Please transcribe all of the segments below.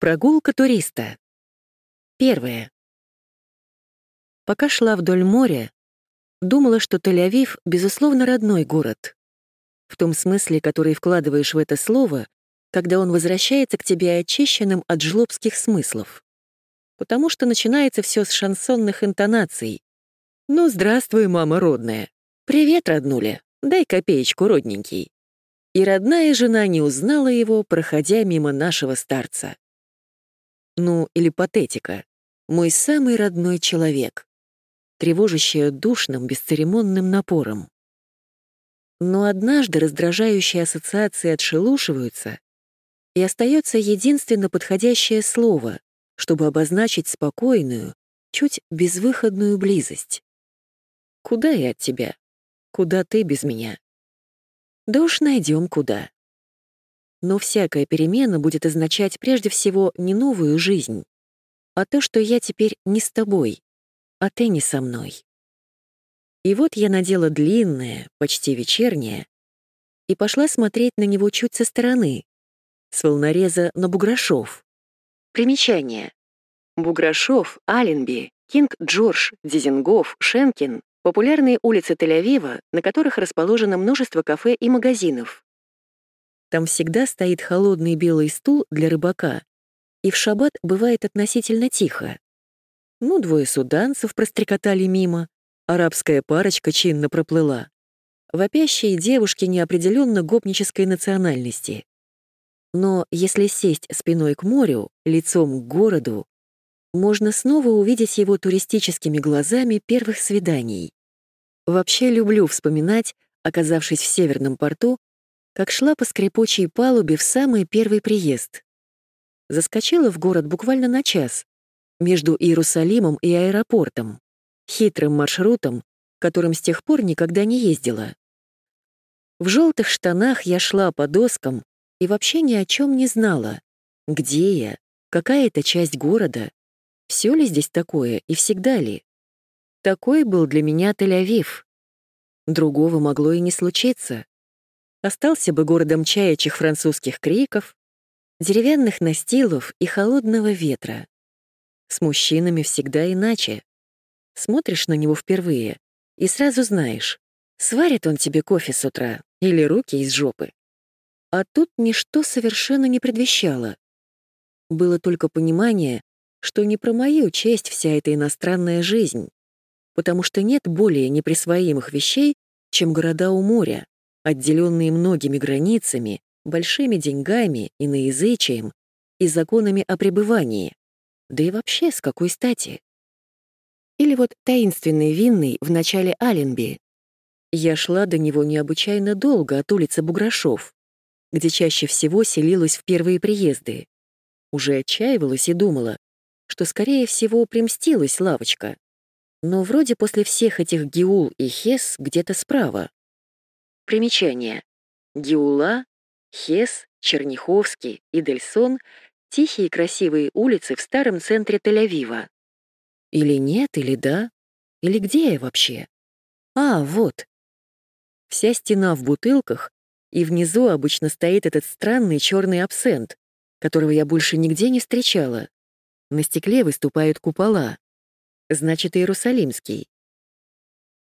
Прогулка туриста. Первое. Пока шла вдоль моря, думала, что Тель-Авив — безусловно родной город. В том смысле, который вкладываешь в это слово, когда он возвращается к тебе очищенным от жлобских смыслов. Потому что начинается все с шансонных интонаций. «Ну, здравствуй, мама родная! Привет, роднуля! Дай копеечку, родненький!» И родная жена не узнала его, проходя мимо нашего старца. Ну, или патетика. Мой самый родной человек, тревожащая душным, бесцеремонным напором. Но однажды раздражающие ассоциации отшелушиваются, и остается единственно подходящее слово, чтобы обозначить спокойную, чуть безвыходную близость. Куда я от тебя? Куда ты без меня? Да уж найдем куда. Но всякая перемена будет означать прежде всего не новую жизнь, а то, что я теперь не с тобой, а ты не со мной. И вот я надела длинное, почти вечернее, и пошла смотреть на него чуть со стороны, с волнореза на Буграшов. Примечание. Буграшов, Аленби, Кинг Джордж, Дизингоф, Шенкин — популярные улицы Тель-Авива, на которых расположено множество кафе и магазинов. Там всегда стоит холодный белый стул для рыбака, и в шаббат бывает относительно тихо. Ну, двое суданцев прострекотали мимо, арабская парочка чинно проплыла. Вопящие девушки неопределенно гопнической национальности. Но если сесть спиной к морю, лицом к городу, можно снова увидеть его туристическими глазами первых свиданий. Вообще люблю вспоминать, оказавшись в Северном порту, как шла по скрипучей палубе в самый первый приезд. Заскочила в город буквально на час, между Иерусалимом и аэропортом, хитрым маршрутом, которым с тех пор никогда не ездила. В желтых штанах я шла по доскам и вообще ни о чем не знала. Где я? Какая это часть города? Все ли здесь такое и всегда ли? Такой был для меня Тель-Авив. Другого могло и не случиться остался бы городом чаячих французских криков, деревянных настилов и холодного ветра. С мужчинами всегда иначе. Смотришь на него впервые и сразу знаешь, сварит он тебе кофе с утра или руки из жопы. А тут ничто совершенно не предвещало. Было только понимание, что не про мою честь вся эта иностранная жизнь, потому что нет более неприсвоимых вещей, чем города у моря отделенные многими границами, большими деньгами, и иноязычием и законами о пребывании. Да и вообще, с какой стати? Или вот таинственный винный в начале Аленби. Я шла до него необычайно долго от улицы Буграшов, где чаще всего селилась в первые приезды. Уже отчаивалась и думала, что, скорее всего, примстилась лавочка. Но вроде после всех этих Геул и Хес где-то справа. Примечание. Геула, Хес, Черняховский и Дельсон — тихие красивые улицы в старом центре Тель-Авива. Или нет, или да? Или где я вообще? А, вот. Вся стена в бутылках, и внизу обычно стоит этот странный черный абсент, которого я больше нигде не встречала. На стекле выступают купола. Значит, Иерусалимский.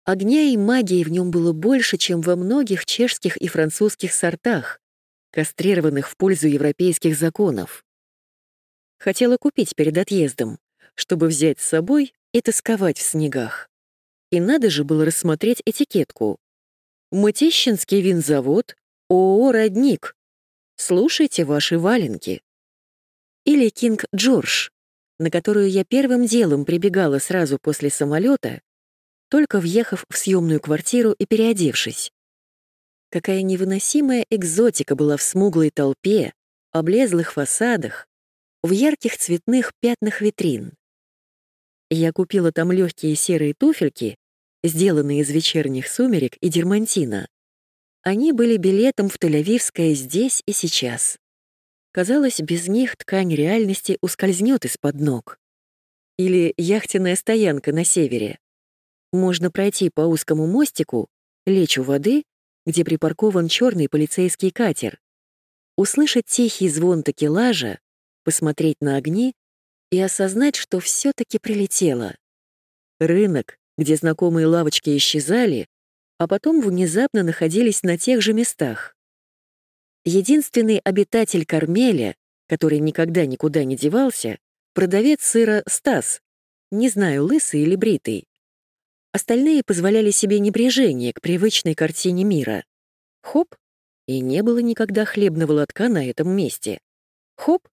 Огня и магии в нем было больше, чем во многих чешских и французских сортах, кастрированных в пользу европейских законов. Хотела купить перед отъездом, чтобы взять с собой и тосковать в снегах. И надо же было рассмотреть этикетку. «Мытищинский винзавод, ООО «Родник». Слушайте ваши валенки». Или «Кинг Джордж», на которую я первым делом прибегала сразу после самолета, только въехав в съемную квартиру и переодевшись. Какая невыносимая экзотика была в смуглой толпе, облезлых фасадах, в ярких цветных пятнах витрин. Я купила там легкие серые туфельки, сделанные из вечерних сумерек и дермантина. Они были билетом в Тель-Авивское здесь и сейчас. Казалось, без них ткань реальности ускользнет из-под ног. Или яхтенная стоянка на севере. Можно пройти по узкому мостику, лечь у воды, где припаркован черный полицейский катер, услышать тихий звон такелажа, посмотреть на огни и осознать, что все таки прилетело. Рынок, где знакомые лавочки исчезали, а потом внезапно находились на тех же местах. Единственный обитатель Кармеля, который никогда никуда не девался, продавец сыра Стас, не знаю, лысый или бритый. Остальные позволяли себе небрежение к привычной картине мира. Хоп, и не было никогда хлебного лотка на этом месте. Хоп,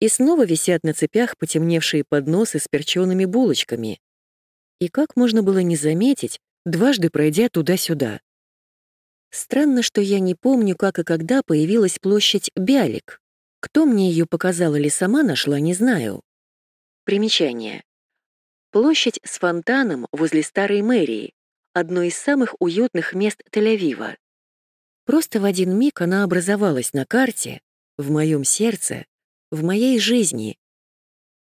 и снова висят на цепях потемневшие подносы с перчеными булочками. И как можно было не заметить, дважды пройдя туда-сюда? Странно, что я не помню, как и когда появилась площадь Бялик. Кто мне ее показал или сама нашла, не знаю. Примечание. Площадь с фонтаном возле старой мэрии, одно из самых уютных мест Тель-Авива. Просто в один миг она образовалась на карте, в моем сердце, в моей жизни.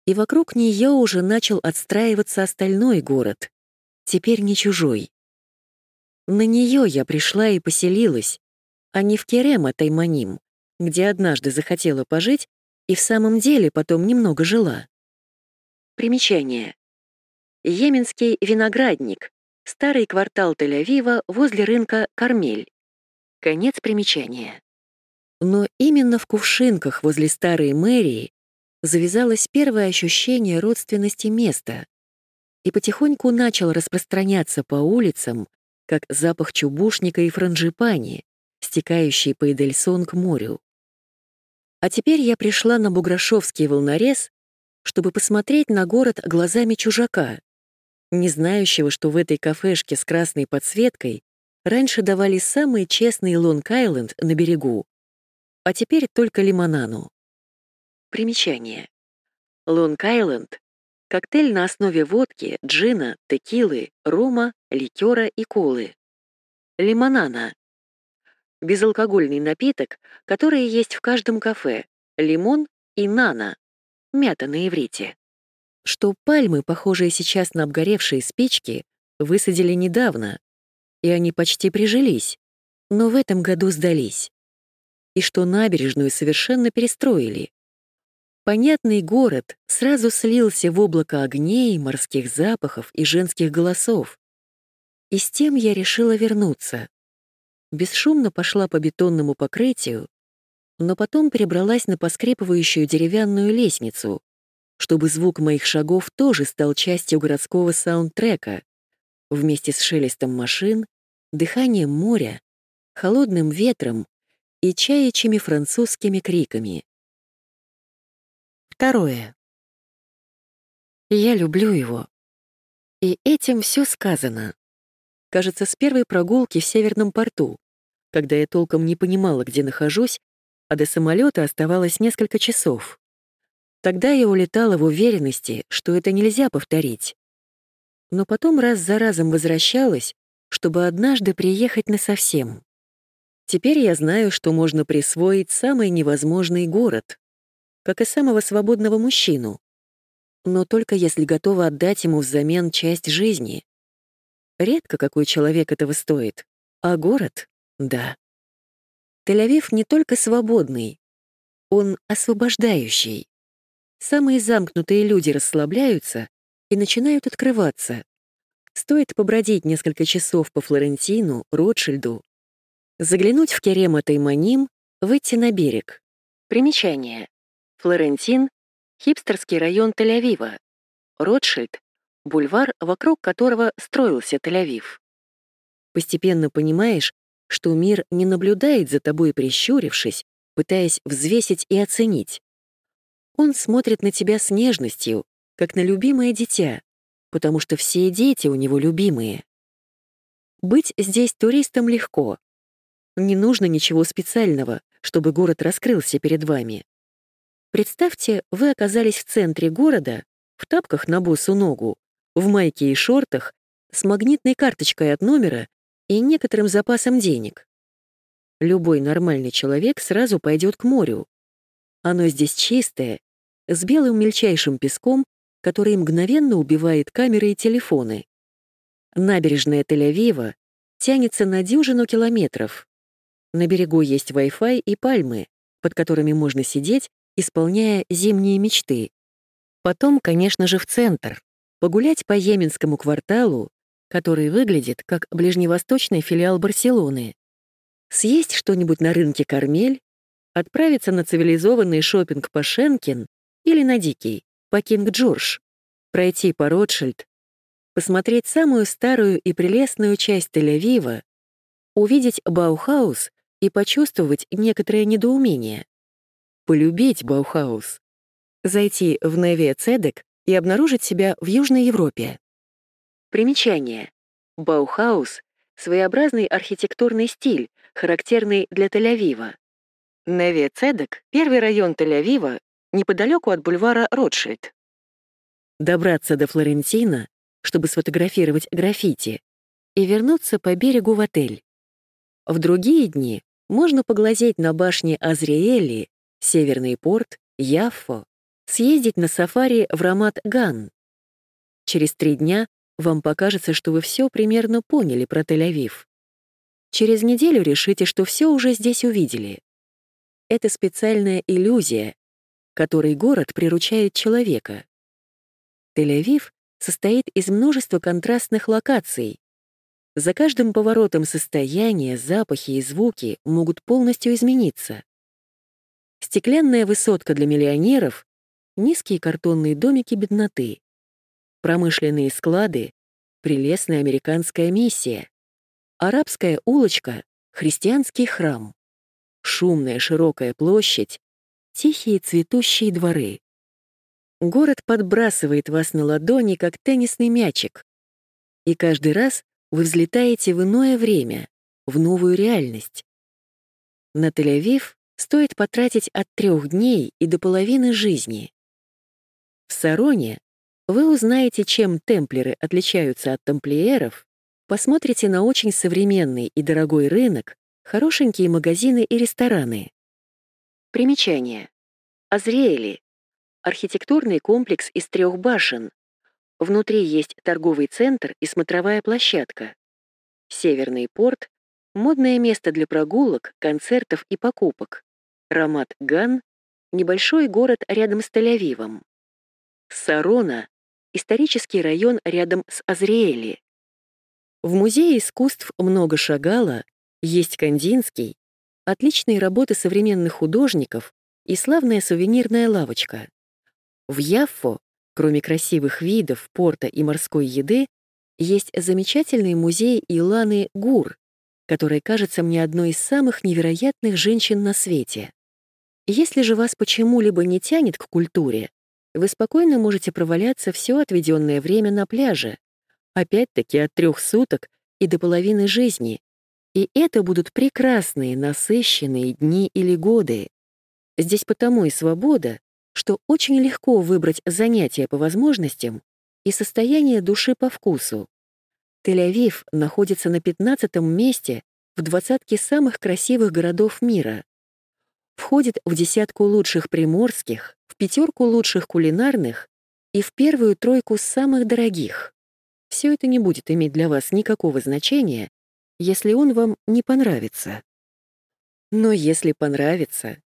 И вокруг нее уже начал отстраиваться остальной город, теперь не чужой. На нее я пришла и поселилась, а не в Керема Тайманим, где однажды захотела пожить и в самом деле потом немного жила. Примечание. Йеменский виноградник, старый квартал Тель-Авива возле рынка Кармель. Конец примечания. Но именно в кувшинках возле старой мэрии завязалось первое ощущение родственности места и потихоньку начал распространяться по улицам, как запах чубушника и франжипани, стекающий по Эдельсон к морю. А теперь я пришла на Буграшовский волнорез, чтобы посмотреть на город глазами чужака, не знающего, что в этой кафешке с красной подсветкой раньше давали самый честный Лонг-Айленд на берегу, а теперь только лимонану. Примечание. Лонг-Айленд — коктейль на основе водки, джина, текилы, рома, ликера и колы. Лимонана — безалкогольный напиток, который есть в каждом кафе, лимон и нана, мята на иврите. Что пальмы, похожие сейчас на обгоревшие спички, высадили недавно, и они почти прижились, но в этом году сдались. И что набережную совершенно перестроили. Понятный город сразу слился в облако огней, морских запахов и женских голосов. И с тем я решила вернуться. Бесшумно пошла по бетонному покрытию, но потом перебралась на поскрипывающую деревянную лестницу, чтобы звук моих шагов тоже стал частью городского саундтрека, вместе с шелестом машин, дыханием моря, холодным ветром и чаячьими французскими криками. Второе. Я люблю его. И этим все сказано. Кажется, с первой прогулки в Северном порту, когда я толком не понимала, где нахожусь, а до самолета оставалось несколько часов. Тогда я улетала в уверенности, что это нельзя повторить но потом раз за разом возвращалась, чтобы однажды приехать насовсем. Теперь я знаю, что можно присвоить самый невозможный город, как и самого свободного мужчину, но только если готова отдать ему взамен часть жизни. Редко какой человек этого стоит, а город — да. Тель-Авив не только свободный, он освобождающий. Самые замкнутые люди расслабляются, и начинают открываться. Стоит побродить несколько часов по Флорентину, Ротшильду, заглянуть в Керема Тайманим, выйти на берег. Примечание. Флорентин — хипстерский район Тель-Авива. Ротшильд — бульвар, вокруг которого строился Тель-Авив. Постепенно понимаешь, что мир не наблюдает за тобой прищурившись, пытаясь взвесить и оценить. Он смотрит на тебя с нежностью, как на любимое дитя, потому что все дети у него любимые. Быть здесь туристом легко. Не нужно ничего специального, чтобы город раскрылся перед вами. Представьте, вы оказались в центре города, в тапках на босу ногу, в майке и шортах, с магнитной карточкой от номера и некоторым запасом денег. Любой нормальный человек сразу пойдет к морю. Оно здесь чистое, с белым мельчайшим песком который мгновенно убивает камеры и телефоны. Набережная Тель-Авива тянется на дюжину километров. На берегу есть Wi-Fi и пальмы, под которыми можно сидеть исполняя зимние мечты. Потом, конечно же, в центр, погулять по Йеменскому кварталу, который выглядит как ближневосточный филиал Барселоны, съесть что-нибудь на рынке Кармель, отправиться на цивилизованный шопинг по Шенкин или на Дикий, по Кинг-Джордж, пройти по Ротшильд, посмотреть самую старую и прелестную часть Тель-Авива, увидеть Баухаус и почувствовать некоторое недоумение. Полюбить Баухаус. Зайти в Неве Цедек и обнаружить себя в Южной Европе. Примечание. Баухаус — своеобразный архитектурный стиль, характерный для Тель-Авива. Неве Цедек — первый район Тель-Авива, неподалеку от бульвара Ротшильд. Добраться до Флорентина, чтобы сфотографировать граффити, и вернуться по берегу в отель. В другие дни можно поглазеть на башни Азриэли, Северный порт, Яффо, съездить на сафари в Рамат-Ган. Через три дня вам покажется, что вы все примерно поняли про Тель-Авив. Через неделю решите, что все уже здесь увидели. Это специальная иллюзия, которой город приручает человека. Тель-Авив состоит из множества контрастных локаций. За каждым поворотом состояния, запахи и звуки могут полностью измениться. Стеклянная высотка для миллионеров, низкие картонные домики бедноты, промышленные склады, прелестная американская миссия, арабская улочка, христианский храм, шумная широкая площадь, тихие цветущие дворы. Город подбрасывает вас на ладони, как теннисный мячик. И каждый раз вы взлетаете в иное время, в новую реальность. На Тель-Авив стоит потратить от трех дней и до половины жизни. В Сароне вы узнаете, чем темплеры отличаются от тамплиеров, посмотрите на очень современный и дорогой рынок, хорошенькие магазины и рестораны. Примечание. Азриэли Архитектурный комплекс из трех башен. Внутри есть торговый центр и смотровая площадка. Северный порт — модное место для прогулок, концертов и покупок. Рамат-Ган — небольшой город рядом с Тель-Авивом. Сарона — исторический район рядом с Азриэли. В Музее искусств много Шагала, есть Кандинский, отличные работы современных художников и славная сувенирная лавочка. В Яффо, кроме красивых видов, порта и морской еды, есть замечательный музей Иланы Гур, которая кажется мне одной из самых невероятных женщин на свете. Если же вас почему-либо не тянет к культуре, вы спокойно можете проваляться все отведенное время на пляже, опять-таки от трех суток и до половины жизни. И это будут прекрасные, насыщенные дни или годы. Здесь потому и свобода, что очень легко выбрать занятия по возможностям и состояние души по вкусу. Тель-Авив находится на 15 месте в двадцатке самых красивых городов мира. Входит в десятку лучших приморских, в пятерку лучших кулинарных и в первую тройку самых дорогих. Все это не будет иметь для вас никакого значения, если он вам не понравится. Но если понравится,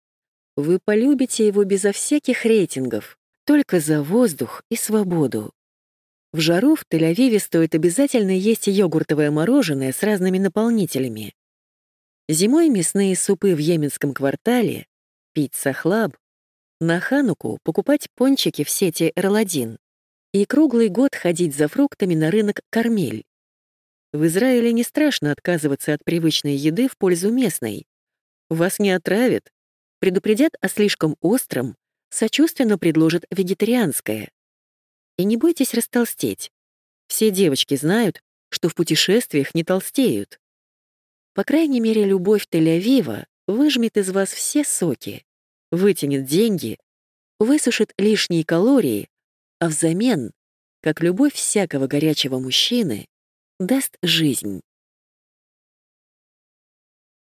вы полюбите его безо всяких рейтингов, только за воздух и свободу. В жару в Тель-Авиве стоит обязательно есть йогуртовое мороженое с разными наполнителями. Зимой мясные супы в Йеменском квартале, пить сахлаб, на Хануку покупать пончики в сети Эрладин и круглый год ходить за фруктами на рынок Кармель. В Израиле не страшно отказываться от привычной еды в пользу местной. Вас не отравят, предупредят о слишком остром, сочувственно предложат вегетарианское. И не бойтесь растолстеть. Все девочки знают, что в путешествиях не толстеют. По крайней мере, любовь Тель-Авива выжмет из вас все соки, вытянет деньги, высушит лишние калории, а взамен, как любовь всякого горячего мужчины, даст жизнь.